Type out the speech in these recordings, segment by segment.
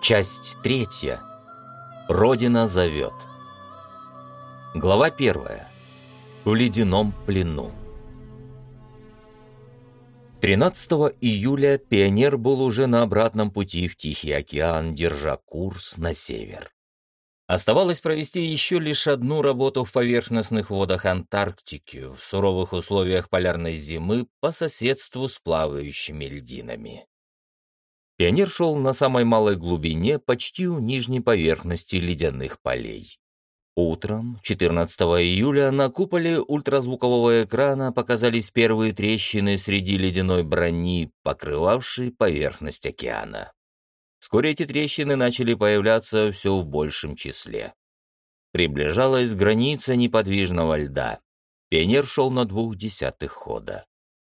Часть третья. Родина зовет. Глава первая. В ледяном плену. 13 июля пионер был уже на обратном пути в Тихий океан, держа курс на север. Оставалось провести еще лишь одну работу в поверхностных водах Антарктики, в суровых условиях полярной зимы по соседству с плавающими льдинами. Пионер шел на самой малой глубине, почти у нижней поверхности ледяных полей. Утром, 14 июля, на куполе ультразвукового экрана показались первые трещины среди ледяной брони, покрывавшей поверхность океана. Вскоре эти трещины начали появляться все в большем числе. Приближалась граница неподвижного льда. Пионер шел на двух десятых хода.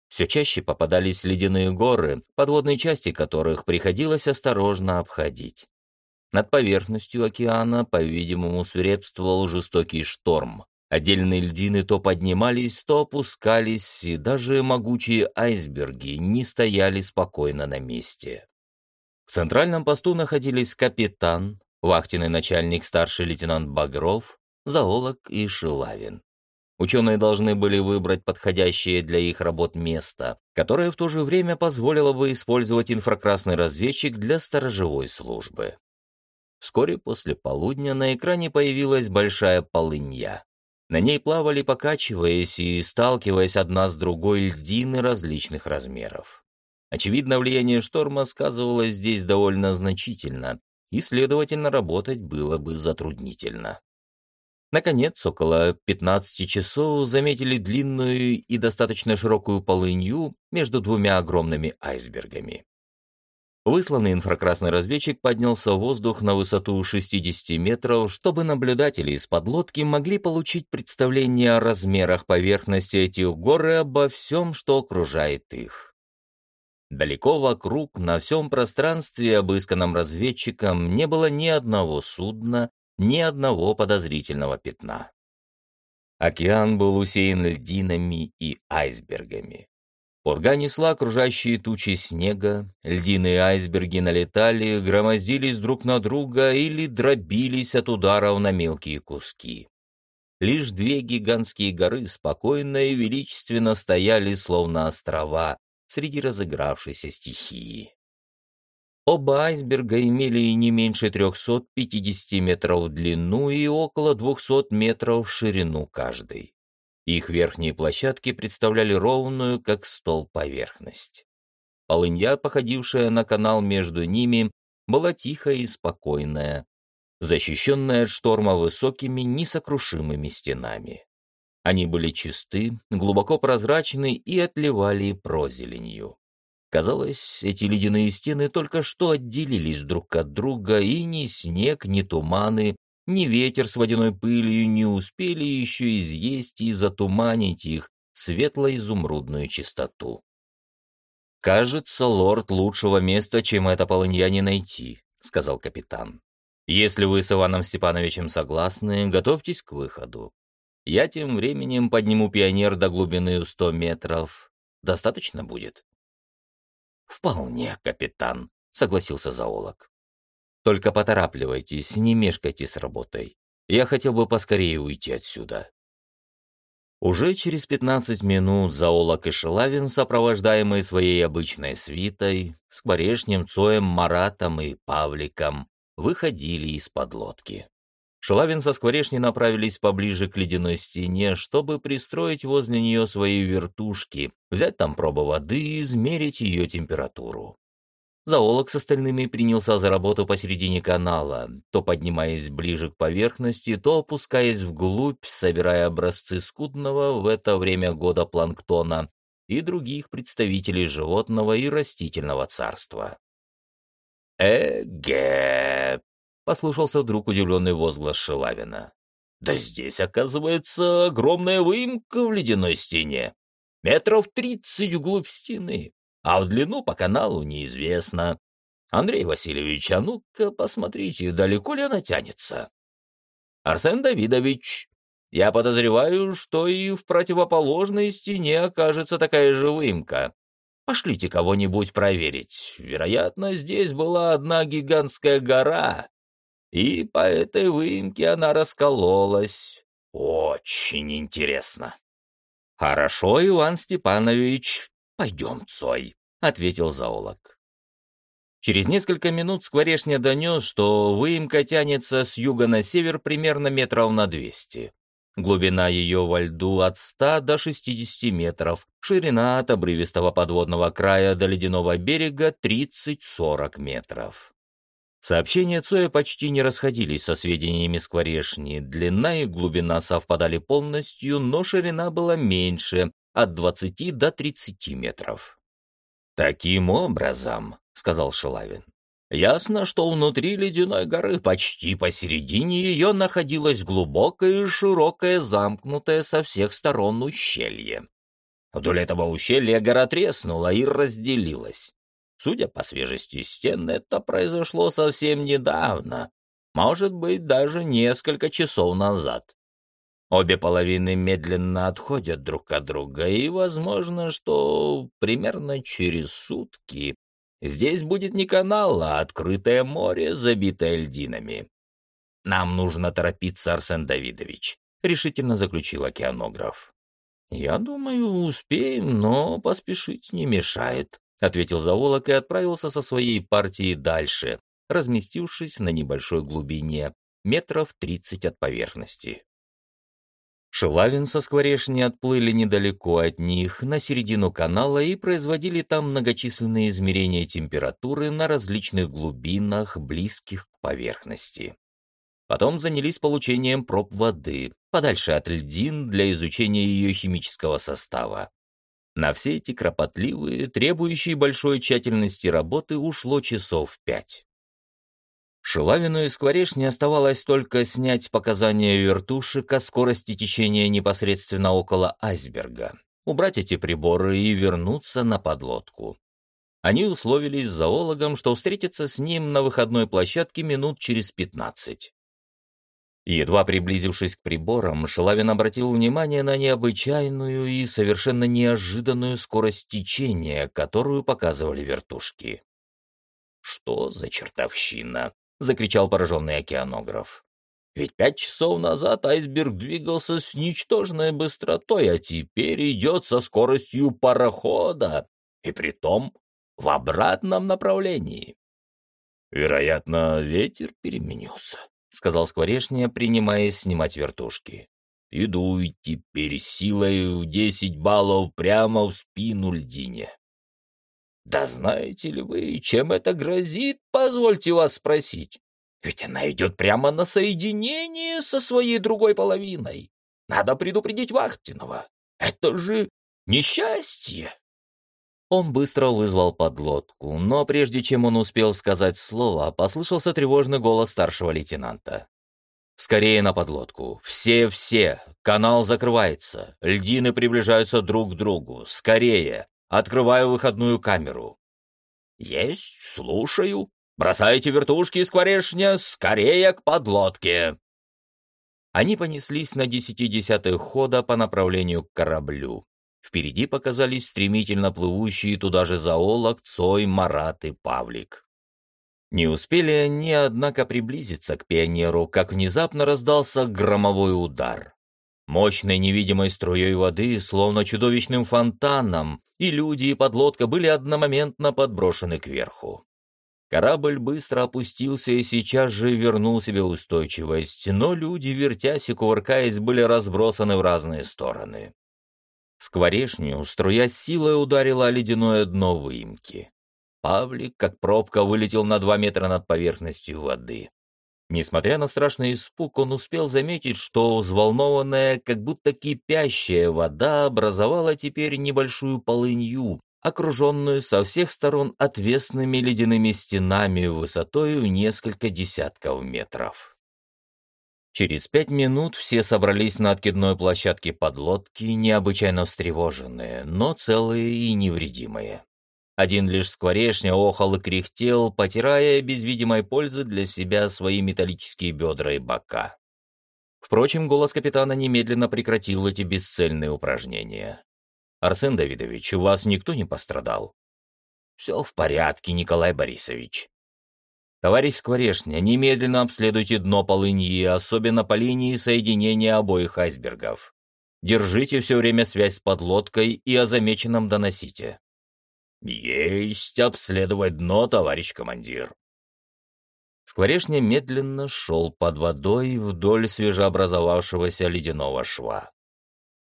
Все чаще попадались ледяные горы, подводные части которых приходилось осторожно обходить. Над поверхностью океана, по-видимому, свирепствовал жестокий шторм. Отдельные льдины то поднимались, то опускались, и даже могучие айсберги не стояли спокойно на месте. В центральном посту находились капитан, вахтенный начальник старший лейтенант Багров, зоолог и Шилавин. Ученые должны были выбрать подходящее для их работ место, которое в то же время позволило бы использовать инфракрасный разведчик для сторожевой службы. Вскоре после полудня на экране появилась большая полынья. На ней плавали, покачиваясь и сталкиваясь одна с другой льдины различных размеров. Очевидно, влияние шторма сказывалось здесь довольно значительно, и, следовательно, работать было бы затруднительно. Наконец, около 15 часов заметили длинную и достаточно широкую полынью между двумя огромными айсбергами. Высланный инфракрасный разведчик поднялся в воздух на высоту 60 метров, чтобы наблюдатели из-под лодки могли получить представление о размерах поверхности этих гор и обо всем, что окружает их. Далеко вокруг, на всем пространстве, обысканном разведчиком, не было ни одного судна, ни одного подозрительного пятна. Океан был усеян льдинами и айсбергами. Пурга несла окружающие тучи снега, льдины и айсберги налетали, громоздились друг на друга или дробились от ударов на мелкие куски. Лишь две гигантские горы спокойно и величественно стояли, словно острова, среди разыгравшейся стихии. Оба айсберга имели не меньше 350 метров в длину и около 200 метров в ширину каждый. Их верхние площадки представляли ровную, как стол, поверхность. Полынья, походившая на канал между ними, была тихая и спокойная, защищенная от шторма высокими, несокрушимыми стенами. Они были чисты, глубоко прозрачны и отливали прозеленью. Казалось, эти ледяные стены только что отделились друг от друга, и ни снег, ни туманы ни ветер с водяной пылью не успели еще изъесть и затуманить их светло-изумрудную чистоту. «Кажется, лорд, лучшего места, чем это полынья, не найти», — сказал капитан. «Если вы с Иваном Степановичем согласны, готовьтесь к выходу. Я тем временем подниму пионер до глубины в сто метров. Достаточно будет?» «Вполне, капитан», — согласился зоолог. Только поторапливайтесь, не мешкайте с работой. Я хотел бы поскорее уйти отсюда». Уже через 15 минут зоолог и Шелавин, сопровождаемые своей обычной свитой, Скворешнем, Цоем, Маратом и Павликом, выходили из-под лодки. Шелавин со Скворешней направились поближе к ледяной стене, чтобы пристроить возле нее свои вертушки, взять там пробу воды и измерить ее температуру. Зоолог с остальными принялся за работу посередине канала, то поднимаясь ближе к поверхности, то опускаясь вглубь, собирая образцы скудного в это время года планктона и других представителей животного и растительного царства. «Эге!» — послушался вдруг удивленный возглас Шилавина. «Да здесь, оказывается, огромная выемка в ледяной стене. Метров тридцать вглубь стены а в длину по каналу неизвестно. Андрей Васильевич, а ну-ка посмотрите, далеко ли она тянется? Арсен Давидович, я подозреваю, что и в противоположной стене окажется такая же выемка. Пошлите кого-нибудь проверить. Вероятно, здесь была одна гигантская гора, и по этой выемке она раскололась. Очень интересно. Хорошо, Иван Степанович, пойдем, Цой, — ответил зоолог. Через несколько минут Скворешня донес, что выемка тянется с юга на север примерно метров на двести. Глубина ее во льду от 100 до 60 метров, ширина от обрывистого подводного края до ледяного берега 30-40 метров. Сообщения Цоя почти не расходились со сведениями Скворешни, длина и глубина совпадали полностью, но ширина была меньше, от 20 до 30 метров. «Таким образом», — сказал Шилавин, Ясно, что внутри ледяной горы, почти посередине ее, находилось глубокое и широкое, замкнутое со всех сторон ущелье. Вдоль этого ущелья гора треснула и разделилась. Судя по свежести стен, это произошло совсем недавно, может быть, даже несколько часов назад. Обе половины медленно отходят друг от друга, и возможно, что примерно через сутки Здесь будет не канал, а открытое море, забитое льдинами. Нам нужно торопиться, Арсен Давидович, решительно заключил океанограф. Я думаю, успеем, но поспешить не мешает, ответил заволок и отправился со своей партией дальше, разместившись на небольшой глубине, метров тридцать от поверхности. Шелавин со Скворешни отплыли недалеко от них, на середину канала, и производили там многочисленные измерения температуры на различных глубинах, близких к поверхности. Потом занялись получением проб воды, подальше от льдин, для изучения ее химического состава. На все эти кропотливые, требующие большой тщательности работы ушло часов пять. Шилавину и Скворечне оставалось только снять показания вертушек о скорости течения непосредственно около айсберга, убрать эти приборы и вернуться на подлодку. Они условились с зоологом, что встретятся с ним на выходной площадке минут через пятнадцать. Едва приблизившись к приборам, Шилавин обратил внимание на необычайную и совершенно неожиданную скорость течения, которую показывали вертушки. Что за чертовщина? — закричал пораженный океанограф. «Ведь пять часов назад айсберг двигался с ничтожной быстротой, а теперь идет со скоростью парохода, и притом в обратном направлении». «Вероятно, ветер переменился», — сказал Скворечня, принимаясь снимать вертушки. «Иду и теперь силой в десять баллов прямо в спину льдине. Да знаете ли вы, чем это грозит, позвольте вас спросить? Ведь она идет прямо на соединение со своей другой половиной. Надо предупредить Вахтинова. Это же несчастье. Он быстро вызвал подлодку, но прежде чем он успел сказать слово, послышался тревожный голос старшего лейтенанта. «Скорее на подлодку! Все-все! Канал закрывается! Льдины приближаются друг к другу! Скорее! Открываю выходную камеру. Есть, слушаю. Бросайте вертушки, скворешня, скорее к подлодке. Они понеслись на десяти десятых хода по направлению к кораблю. Впереди показались стремительно плывущие туда же зоолог, Цой, Марат и Павлик. Не успели они, однако, приблизиться к пионеру, как внезапно раздался громовой удар. Мощной невидимой струей воды, словно чудовищным фонтаном, и люди, и подлодка были одномоментно подброшены кверху. Корабль быстро опустился и сейчас же вернул себе устойчивость, но люди, вертясь и кувыркаясь, были разбросаны в разные стороны. Скворешню, струя силой ударила о ледяное дно выемки. Павлик, как пробка, вылетел на два метра над поверхностью воды. Несмотря на страшный испуг, он успел заметить, что взволнованная, как будто кипящая вода образовала теперь небольшую полынью, окруженную со всех сторон отвесными ледяными стенами высотой в несколько десятков метров. Через пять минут все собрались на откидной площадке подлодки, необычайно встревоженные, но целые и невредимые. Один лишь скворешня охал и кряхтел, потирая без видимой пользы для себя свои металлические бедра и бока. Впрочем, голос капитана немедленно прекратил эти бесцельные упражнения. Арсен Давидович, у вас никто не пострадал?» «Все в порядке, Николай Борисович». «Товарищ Скворешня, немедленно обследуйте дно полыньи, особенно по линии соединения обоих айсбергов. Держите все время связь с подлодкой и о замеченном доносите». «Есть обследовать дно, товарищ командир». Скворешня медленно шел под водой вдоль свежеобразовавшегося ледяного шва.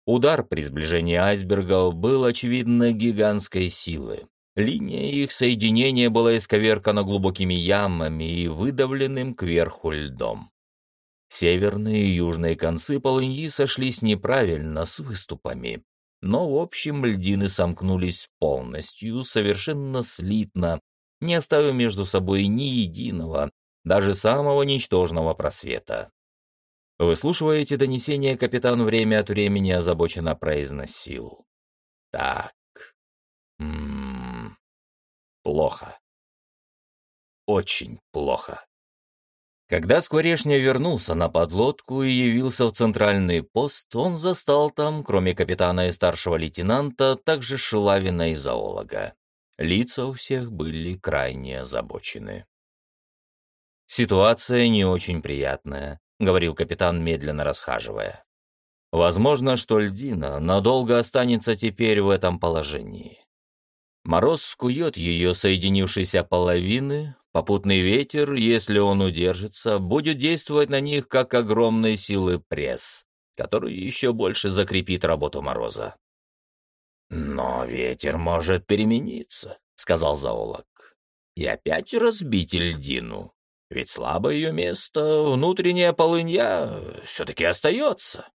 Удар при сближении айсбергов был, очевидно, гигантской силы. Линия их соединения была исковеркана глубокими ямами и выдавленным кверху льдом. Северные и южные концы полыньи сошлись неправильно, с выступами. Но, в общем, льдины сомкнулись полностью, совершенно слитно, не оставив между собой ни единого, даже самого ничтожного просвета. Выслушивая эти донесения, капитан время от времени озабоченно произносил. «Так, м плохо. Очень плохо». Когда Скворешня вернулся на подлодку и явился в центральный пост, он застал там, кроме капитана и старшего лейтенанта, также Шилавина и зоолога. Лица у всех были крайне озабочены. Ситуация не очень приятная. — говорил капитан, медленно расхаживая. «Возможно, что льдина надолго останется теперь в этом положении. Мороз скует ее соединившиеся половины, попутный ветер, если он удержится, будет действовать на них как огромной силы пресс, который еще больше закрепит работу Мороза». «Но ветер может перемениться», — сказал зоолог, — «и опять разбить льдину». Ведь слабое ее место, внутренняя полынья, все-таки остается.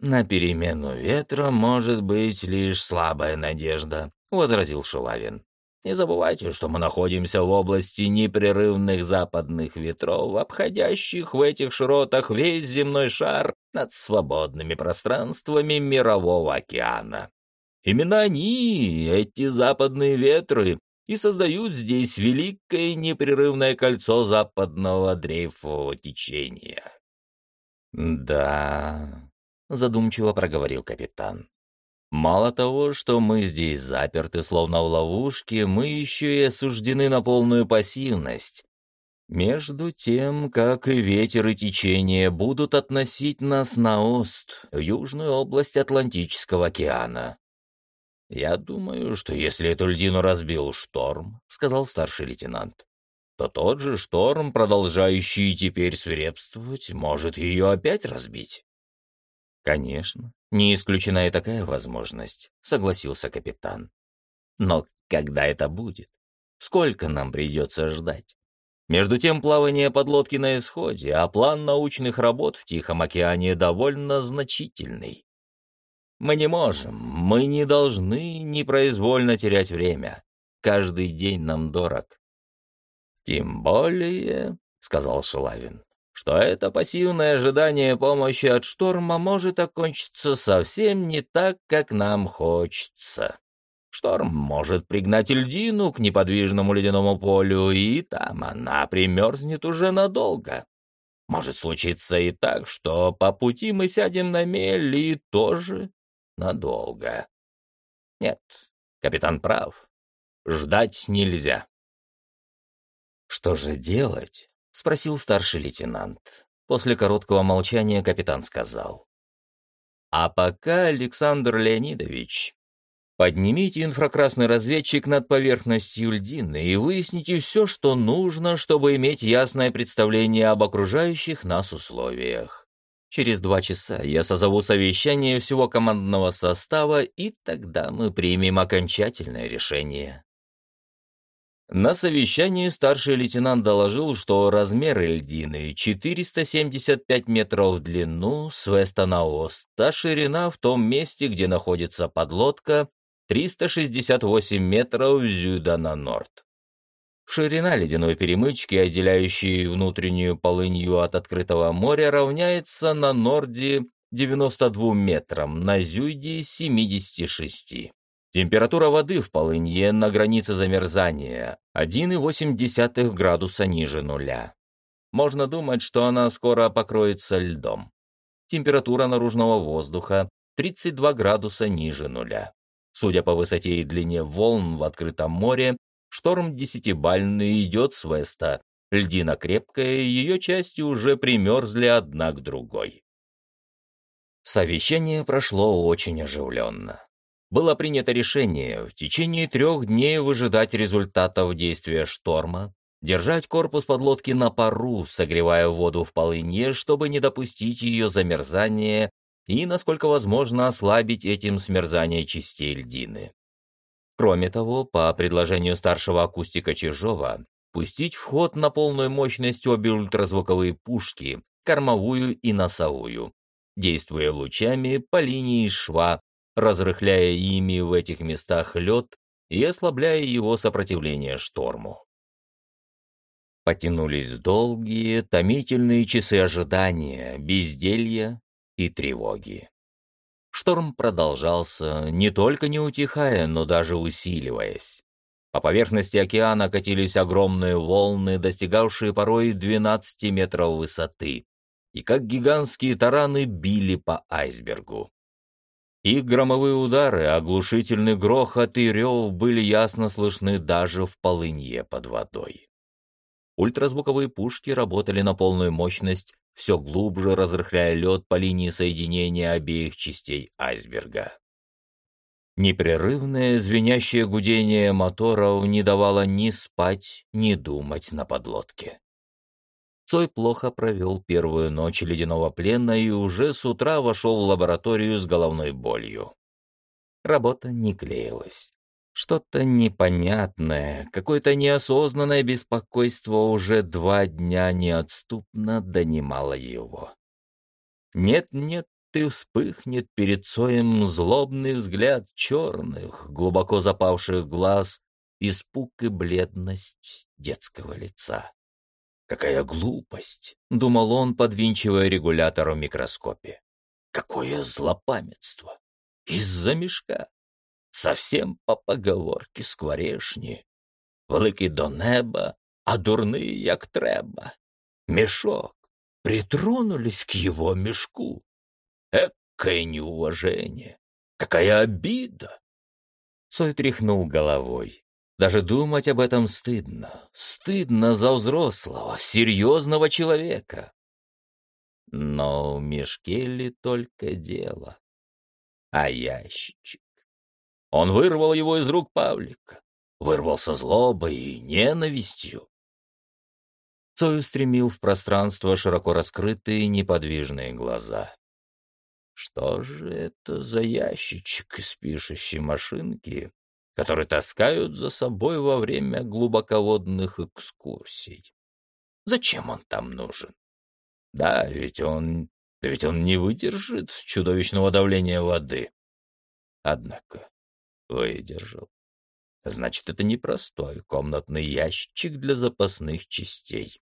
«На перемену ветра может быть лишь слабая надежда», — возразил Шулавин. «Не забывайте, что мы находимся в области непрерывных западных ветров, обходящих в этих широтах весь земной шар над свободными пространствами Мирового океана. Именно они, эти западные ветры, и создают здесь великое непрерывное кольцо западного дрейфового течения. «Да», — задумчиво проговорил капитан. «Мало того, что мы здесь заперты словно в ловушке, мы еще и осуждены на полную пассивность. Между тем, как и ветер и течение будут относить нас на ост, в южную область Атлантического океана. «Я думаю, что если эту льдину разбил шторм», — сказал старший лейтенант, то тот же шторм, продолжающий теперь свирепствовать, может ее опять разбить. «Конечно, не исключена и такая возможность», — согласился капитан. «Но когда это будет? Сколько нам придется ждать?» Между тем плавание подлодки на исходе, а план научных работ в Тихом океане довольно значительный. Мы не можем, мы не должны непроизвольно терять время. Каждый день нам дорог. Тем более, — сказал Шилавин, — что это пассивное ожидание помощи от шторма может окончиться совсем не так, как нам хочется. Шторм может пригнать льдину к неподвижному ледяному полю, и там она примерзнет уже надолго. Может случиться и так, что по пути мы сядем на мель и тоже надолго. Нет, капитан прав. Ждать нельзя. «Что же делать?» — спросил старший лейтенант. После короткого молчания капитан сказал. «А пока, Александр Леонидович, поднимите инфракрасный разведчик над поверхностью льдины и выясните все, что нужно, чтобы иметь ясное представление об окружающих нас условиях. Через два часа я созову совещание всего командного состава, и тогда мы примем окончательное решение. На совещании старший лейтенант доложил, что размеры льдины 475 метров в длину с веста на ост, а ширина в том месте, где находится подлодка, 368 метров зюда на норд. Ширина ледяной перемычки, отделяющей внутреннюю полынью от открытого моря, равняется на Норде 92 метрам, на Зюйде 76. Температура воды в полынье на границе замерзания 1,8 градуса ниже нуля. Можно думать, что она скоро покроется льдом. Температура наружного воздуха 32 градуса ниже нуля. Судя по высоте и длине волн в открытом море, шторм десятибальный идет с веста. Льдина крепкая, ее части уже примерзли одна к другой. Совещание прошло очень оживленно. Было принято решение в течение трех дней выжидать результатов действия шторма, держать корпус подлодки на пару, согревая воду в полыне, чтобы не допустить ее замерзания и, насколько возможно, ослабить этим смерзание частей льдины. Кроме того, по предложению старшего акустика Чижова, пустить в ход на полную мощность обе ультразвуковые пушки, кормовую и носовую, действуя лучами по линии шва, разрыхляя ими в этих местах лед и ослабляя его сопротивление шторму. Потянулись долгие, томительные часы ожидания, безделья и тревоги. Шторм продолжался, не только не утихая, но даже усиливаясь. По поверхности океана катились огромные волны, достигавшие порой 12 метров высоты, и как гигантские тараны били по айсбергу. Их громовые удары, оглушительный грохот и рев были ясно слышны даже в полынье под водой. Ультразвуковые пушки работали на полную мощность, все глубже разрыхляя лед по линии соединения обеих частей айсберга. Непрерывное звенящее гудение моторов не давало ни спать, ни думать на подлодке. Цой плохо провел первую ночь ледяного плена и уже с утра вошел в лабораторию с головной болью. Работа не клеилась. Что-то непонятное, какое-то неосознанное беспокойство уже два дня неотступно донимало его. Нет-нет, ты вспыхнет перед Цоем злобный взгляд черных, глубоко запавших глаз, испуг и бледность детского лица. Какая глупость, думал он, подвинчивая регулятор в микроскопе. Какое злопамятство! Из-за мешка. Совсем по поговорке скворешні. Великий до неба, а дурный як треба. Мешок. Притронулись к его мешку. Экое неуважение! Какая обида! Цой тряхнул головой. Даже думать об этом стыдно. Стыдно за взрослого, серьезного человека. Но в мешке только дело? А ящичек? Он вырвал его из рук Павлика. Вырвал со злобой и ненавистью. Цой устремил в пространство широко раскрытые неподвижные глаза. Что же это за ящичек из пишущей машинки, которые таскают за собой во время глубоководных экскурсий. Зачем он там нужен? Да, ведь он... ведь он не выдержит чудовищного давления воды. Однако выдержал. Значит, это не простой комнатный ящик для запасных частей.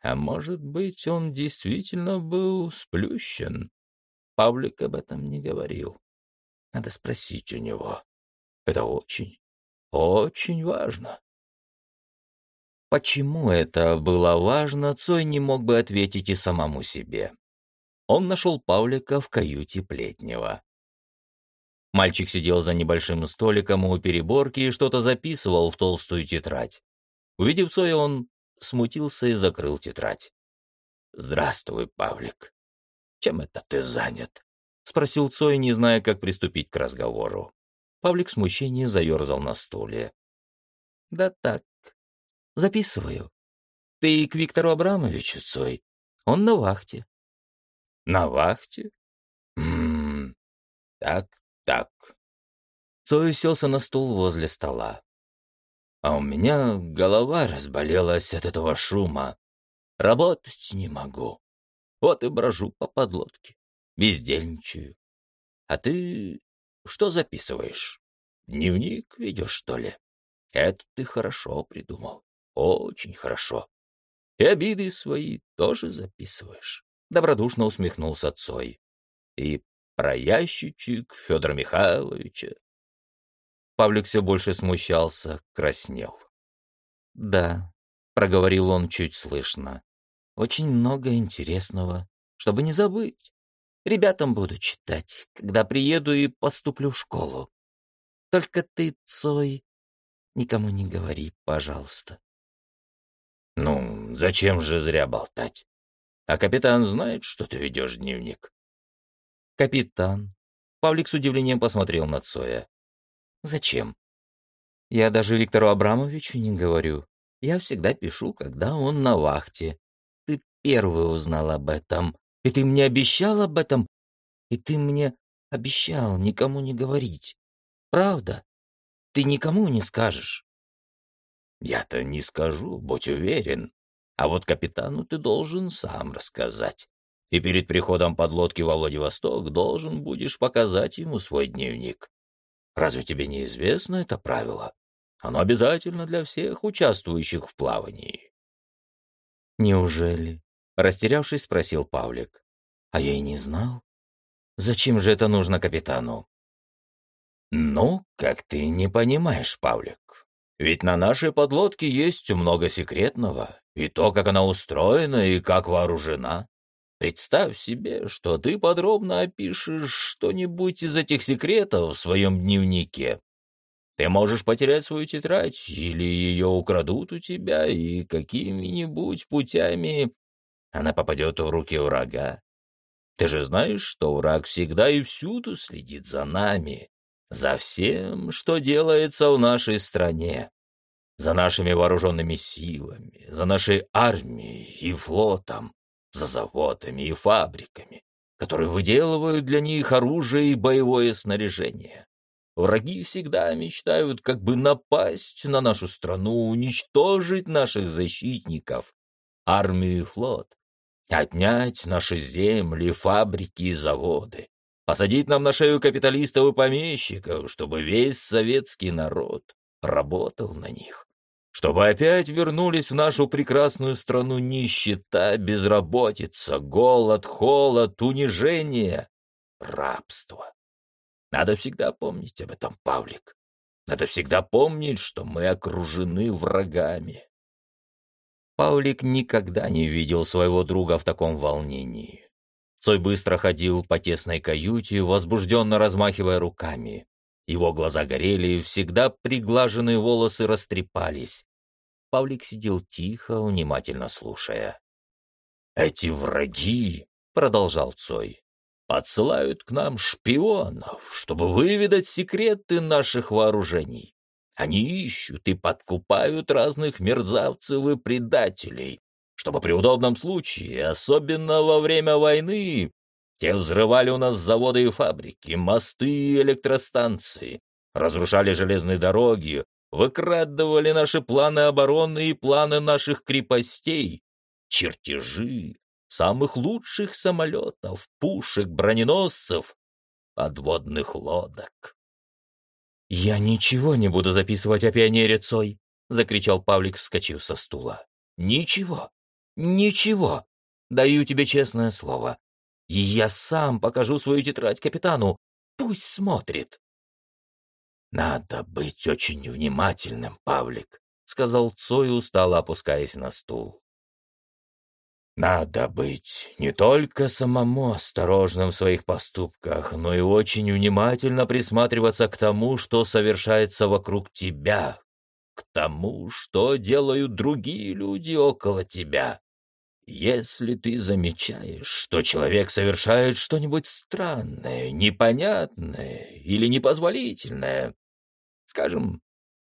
А может быть, он действительно был сплющен? Павлик об этом не говорил. Надо спросить у него. Это очень, очень важно. Почему это было важно, Цой не мог бы ответить и самому себе. Он нашел Павлика в каюте Плетнева. Мальчик сидел за небольшим столиком у переборки и что-то записывал в толстую тетрадь. Увидев Цоя, он смутился и закрыл тетрадь. «Здравствуй, Павлик. Чем это ты занят?» — спросил Цой, не зная, как приступить к разговору. Павлик в смущении заерзал на стуле. «Да так, записываю. Ты к Виктору Абрамовичу, Цой. Он на вахте». «На вахте? Ммм, так, так». Цой уселся на стул возле стола. «А у меня голова разболелась от этого шума. Работать не могу. Вот и брожу по подлодке, бездельничаю. А ты что записываешь? Дневник ведешь, что ли? Это ты хорошо придумал. Очень хорошо. И обиды свои тоже записываешь. Добродушно усмехнулся Цой. И про ящичек Федора Михайловича. Павлик все больше смущался, краснел. «Да», — проговорил он чуть слышно, — «очень много интересного, чтобы не забыть. Ребятам буду читать, когда приеду и поступлю в школу. Только ты, Цой, никому не говори, пожалуйста. Ну, зачем же зря болтать? А капитан знает, что ты ведешь дневник? Капитан. Павлик с удивлением посмотрел на Цоя. Зачем? Я даже Виктору Абрамовичу не говорю. Я всегда пишу, когда он на вахте. Ты первый узнал об этом. И ты мне обещал об этом. И ты мне обещал никому не говорить. Правда? Ты никому не скажешь. Я-то не скажу, будь уверен. А вот капитану ты должен сам рассказать. И перед приходом подлодки во Владивосток должен будешь показать ему свой дневник. Разве тебе не известно это правило? Оно обязательно для всех участвующих в плавании. Неужели? Растерявшись, спросил Павлик. А я и не знал. Зачем же это нужно капитану? Ну, как ты не понимаешь, Павлик. Ведь на нашей подлодке есть много секретного, и то, как она устроена и как вооружена. Представь себе, что ты подробно опишешь что-нибудь из этих секретов в своем дневнике. Ты можешь потерять свою тетрадь, или ее украдут у тебя, и какими-нибудь путями она попадет в руки врага. Ты же знаешь, что враг всегда и всюду следит за нами, за всем, что делается в нашей стране, за нашими вооруженными силами, за нашей армией и флотом, за заводами и фабриками, которые выделывают для них оружие и боевое снаряжение. Враги всегда мечтают как бы напасть на нашу страну, уничтожить наших защитников, армию и флот, отнять наши земли, фабрики и заводы, посадить нам на шею капиталистов и помещиков, чтобы весь советский народ работал на них, чтобы опять вернулись в нашу прекрасную страну нищета, безработица, голод, холод, унижение, рабство. Надо всегда помнить об этом, Павлик. Надо всегда помнить, что мы окружены врагами. Павлик никогда не видел своего друга в таком волнении. Цой быстро ходил по тесной каюте, возбужденно размахивая руками. Его глаза горели, всегда приглаженные волосы растрепались. Павлик сидел тихо, внимательно слушая. «Эти враги», — продолжал Цой, — «подсылают к нам шпионов, чтобы выведать секреты наших вооружений. Они ищут и подкупают разных мерзавцев и предателей, чтобы при удобном случае, особенно во время войны, те взрывали у нас заводы и фабрики, мосты и электростанции, разрушали железные дороги, выкрадывали наши планы обороны и планы наших крепостей, чертежи самых лучших самолетов, пушек, броненосцев, подводных лодок. «Я ничего не буду записывать о пионере Цой!» — закричал Павлик, вскочив со стула. «Ничего! Ничего! Даю тебе честное слово. И я сам покажу свою тетрадь капитану. Пусть смотрит!» «Надо быть очень внимательным, Павлик», — сказал Цой, устало опускаясь на стул. Надо быть не только самому осторожным в своих поступках, но и очень внимательно присматриваться к тому, что совершается вокруг тебя, к тому, что делают другие люди около тебя. Если ты замечаешь, что человек совершает что-нибудь странное, непонятное или непозволительное, скажем,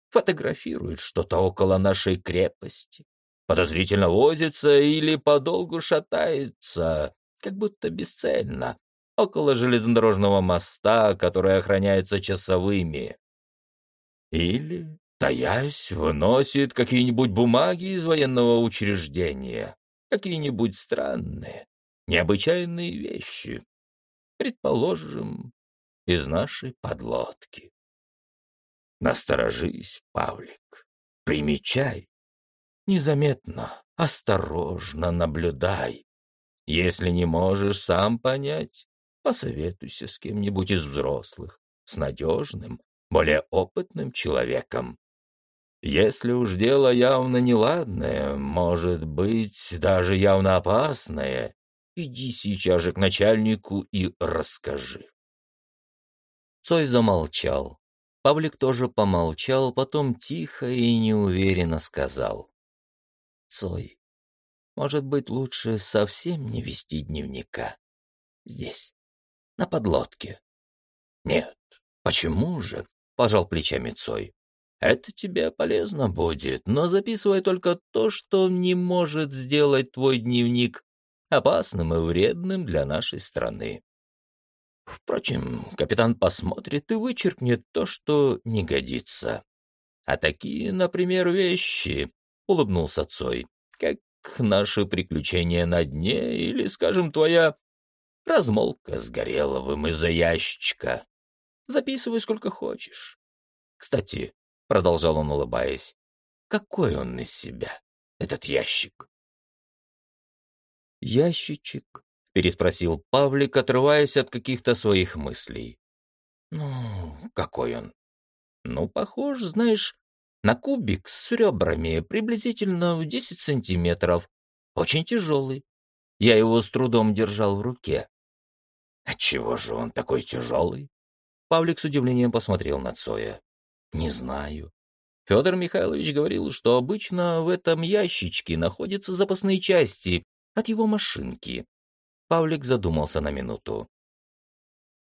фотографирует что-то около нашей крепости, подозрительно возится или подолгу шатается, как будто бесцельно, около железнодорожного моста, который охраняется часовыми. Или, таясь, выносит какие-нибудь бумаги из военного учреждения, какие-нибудь странные, необычайные вещи, предположим, из нашей подлодки. Насторожись, Павлик, примечай, Незаметно, осторожно наблюдай. Если не можешь сам понять, посоветуйся с кем-нибудь из взрослых, с надежным, более опытным человеком. Если уж дело явно неладное, может быть, даже явно опасное, иди сейчас же к начальнику и расскажи. Цой замолчал. Павлик тоже помолчал, потом тихо и неуверенно сказал. «Цой, может быть, лучше совсем не вести дневника? Здесь, на подлодке?» «Нет, почему же?» — пожал плечами Цой. «Это тебе полезно будет, но записывай только то, что не может сделать твой дневник опасным и вредным для нашей страны. Впрочем, капитан посмотрит и вычеркнет то, что не годится. А такие, например, вещи, — улыбнулся Цой, — как наши приключения на дне или, скажем, твоя размолка с Гореловым из-за ящичка. Записывай сколько хочешь. Кстати, — продолжал он, улыбаясь, — какой он из себя, этот ящик? Ящичек переспросил Павлик, отрываясь от каких-то своих мыслей. «Ну, какой он?» «Ну, похож, знаешь, на кубик с ребрами, приблизительно в десять сантиметров. Очень тяжелый. Я его с трудом держал в руке». «Отчего же он такой тяжелый?» Павлик с удивлением посмотрел на Цоя. «Не знаю. Федор Михайлович говорил, что обычно в этом ящичке находятся запасные части от его машинки. Павлик задумался на минуту.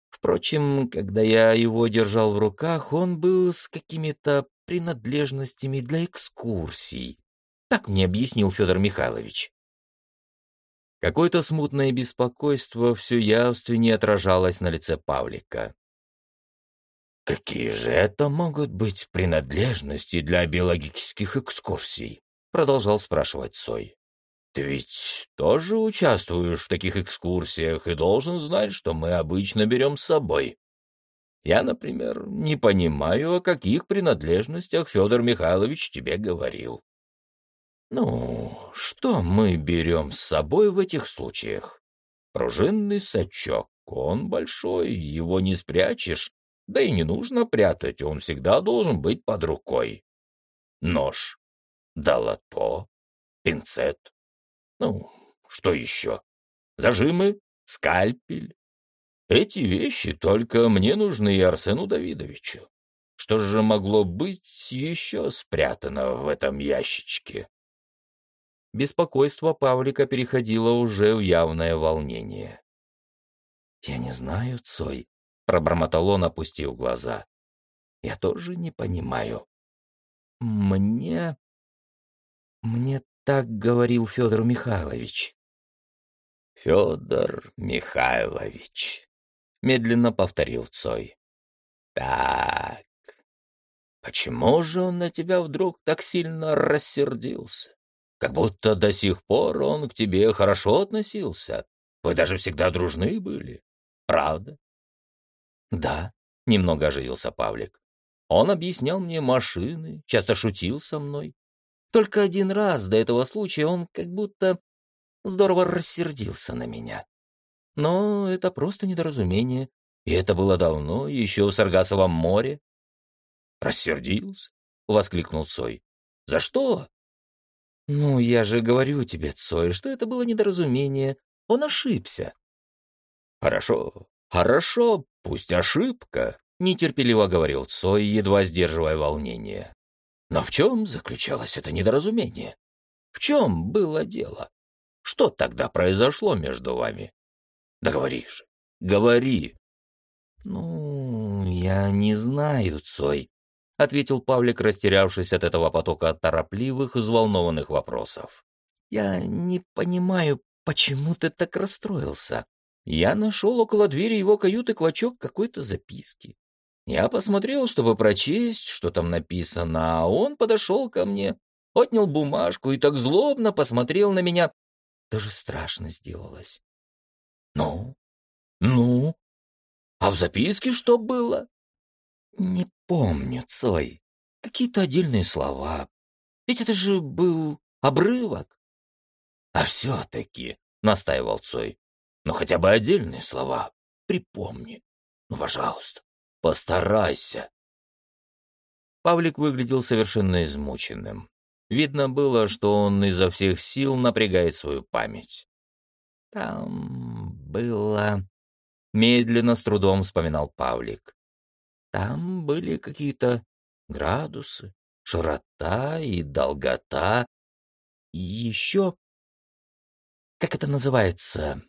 Впрочем, когда я его держал в руках, он был с какими-то принадлежностями для экскурсий. Так мне объяснил Федор Михайлович. Какое-то смутное беспокойство все явственнее отражалось на лице Павлика. «Какие же это могут быть принадлежности для биологических экскурсий?» — продолжал спрашивать Сой. Ты ведь тоже участвуешь в таких экскурсиях и должен знать, что мы обычно берем с собой. Я, например, не понимаю, о каких принадлежностях Федор Михайлович тебе говорил. Ну, что мы берем с собой в этих случаях? Пружинный сачок, он большой, его не спрячешь, да и не нужно прятать, он всегда должен быть под рукой. Нож, долото, пинцет, ну, что еще? Зажимы, скальпель. Эти вещи только мне нужны и Арсену Давидовичу. Что же могло быть еще спрятано в этом ящичке? Беспокойство Павлика переходило уже в явное волнение. «Я не знаю, Цой», — пробормотал он, опустив глаза. «Я тоже не понимаю». «Мне... мне так говорил Федор Михайлович. Федор Михайлович, медленно повторил Цой. Так, почему же он на тебя вдруг так сильно рассердился? Как будто до сих пор он к тебе хорошо относился. Вы даже всегда дружны были. Правда? Да, немного оживился Павлик. Он объяснял мне машины, часто шутил со мной. Только один раз до этого случая он как будто здорово рассердился на меня. Но это просто недоразумение, и это было давно, еще в Саргасовом море. «Рассердился?» — воскликнул Цой. «За что?» «Ну, я же говорю тебе, Цой, что это было недоразумение. Он ошибся». «Хорошо, хорошо, пусть ошибка», — нетерпеливо говорил Цой, едва сдерживая волнение. Но в чем заключалось это недоразумение? В чем было дело? Что тогда произошло между вами? Да говори же, говори. Ну, я не знаю, Цой, — ответил Павлик, растерявшись от этого потока торопливых, взволнованных вопросов. «Я не понимаю, почему ты так расстроился. Я нашел около двери его каюты клочок какой-то записки. Я посмотрел, чтобы прочесть, что там написано, а он подошел ко мне, отнял бумажку и так злобно посмотрел на меня. Даже страшно сделалось. «Ну? Ну? А в записке что было?» «Не помню, Цой. Какие-то отдельные слова. Ведь это же был обрывок». «А все-таки», — настаивал Цой, — «ну хотя бы отдельные слова. Припомни. Ну, пожалуйста». Постарайся. Павлик выглядел совершенно измученным. Видно было, что он изо всех сил напрягает свою память. Там было... Медленно, с трудом вспоминал Павлик. Там были какие-то градусы, широта и долгота. И еще... Как это называется?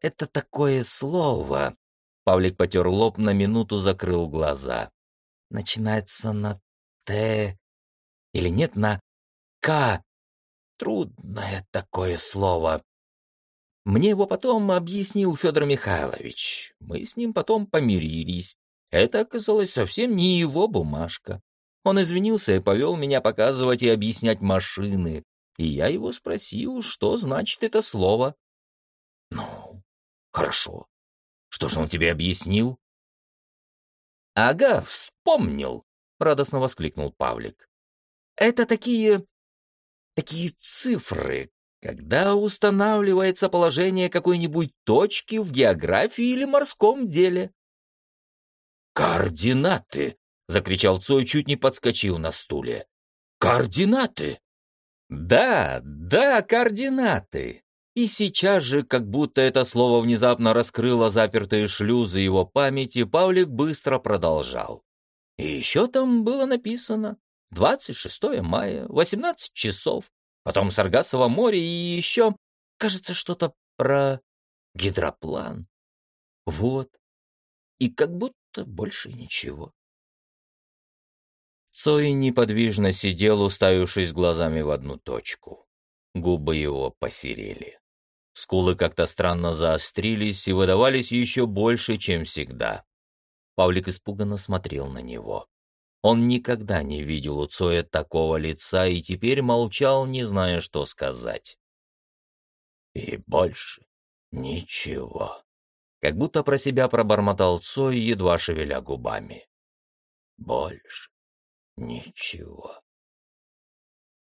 Это такое слово. Павлик потер лоб, на минуту закрыл глаза. Начинается на «Т» или нет, на «К». Трудное такое слово. Мне его потом объяснил Федор Михайлович. Мы с ним потом помирились. Это оказалось совсем не его бумажка. Он извинился и повел меня показывать и объяснять машины. И я его спросил, что значит это слово. Ну, хорошо. Что же он тебе объяснил? Ага, вспомнил, радостно воскликнул Павлик. Это такие... такие цифры, когда устанавливается положение какой-нибудь точки в географии или морском деле. «Координаты!» — закричал Цой, чуть не подскочил на стуле. «Координаты!» «Да, да, координаты!» И сейчас же, как будто это слово внезапно раскрыло запертые шлюзы его памяти, Павлик быстро продолжал. И еще там было написано 26 мая, 18 часов, потом Саргасово море и еще, кажется, что-то про гидроплан. Вот. И как будто больше ничего. Цой неподвижно сидел, уставившись глазами в одну точку. Губы его посерели. Скулы как-то странно заострились и выдавались еще больше, чем всегда. Павлик испуганно смотрел на него. Он никогда не видел у Цоя такого лица и теперь молчал, не зная, что сказать. «И больше ничего», — как будто про себя пробормотал Цой, едва шевеля губами. «Больше ничего».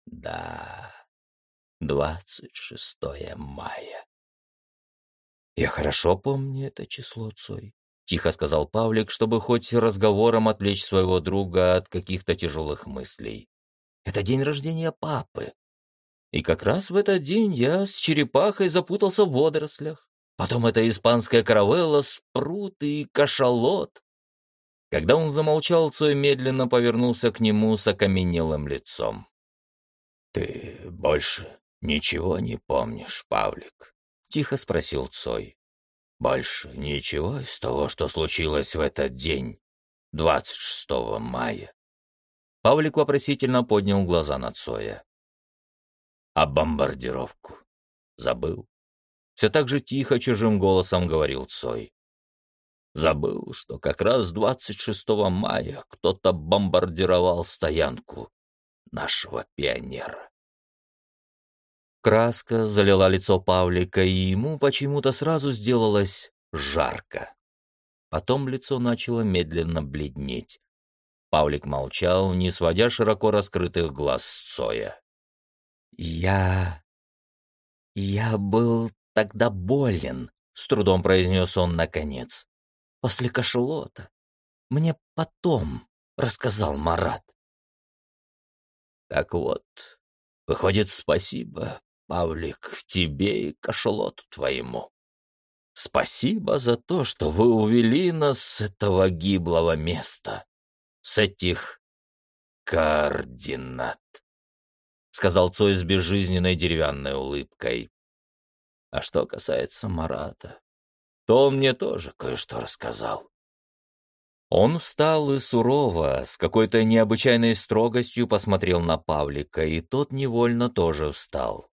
«Да, двадцать шестое мая». «Я хорошо помню это число, Цой. — тихо сказал Павлик, чтобы хоть разговором отвлечь своего друга от каких-то тяжелых мыслей. «Это день рождения папы. И как раз в этот день я с черепахой запутался в водорослях. Потом это испанская каравелла, спрут и кашалот». Когда он замолчал, Цой медленно повернулся к нему с окаменелым лицом. «Ты больше ничего не помнишь, Павлик?» — тихо спросил Цой. Больше ничего из того, что случилось в этот день, 26 мая. Павлик вопросительно поднял глаза на Цоя. А бомбардировку забыл? Все так же тихо, чужим голосом говорил Цой. Забыл, что как раз 26 мая кто-то бомбардировал стоянку нашего пионера. Краска залила лицо Павлика, и ему почему-то сразу сделалось жарко. Потом лицо начало медленно бледнеть. Павлик молчал, не сводя широко раскрытых глаз с Цоя. «Я... я был тогда болен», — с трудом произнес он наконец. «После кашелота. Мне потом рассказал Марат». «Так вот, выходит, спасибо, Павлик, тебе и кошелоту твоему. Спасибо за то, что вы увели нас с этого гиблого места, с этих координат, — сказал Цой с безжизненной деревянной улыбкой. А что касается Марата, то он мне тоже кое-что рассказал. Он встал и сурово, с какой-то необычайной строгостью посмотрел на Павлика, и тот невольно тоже встал.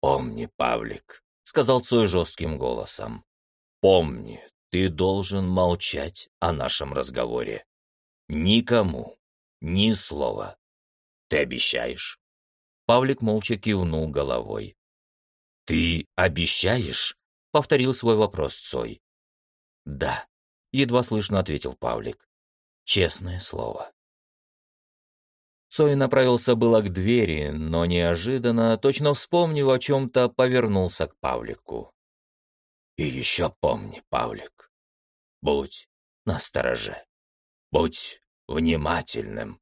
«Помни, Павлик», — сказал Цой жестким голосом. «Помни, ты должен молчать о нашем разговоре. Никому, ни слова. Ты обещаешь?» Павлик молча кивнул головой. «Ты обещаешь?» — повторил свой вопрос Цой. «Да», — едва слышно ответил Павлик. «Честное слово». Цой направился было к двери, но неожиданно, точно вспомнив о чем-то, повернулся к Павлику. «И еще помни, Павлик, будь настороже, будь внимательным,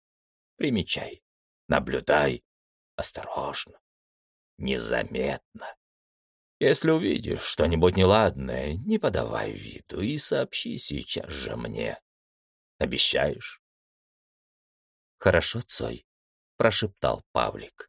примечай, наблюдай осторожно, незаметно. Если увидишь что-нибудь неладное, не подавай виду и сообщи сейчас же мне. Обещаешь?» «Хорошо, Цой», — прошептал Павлик.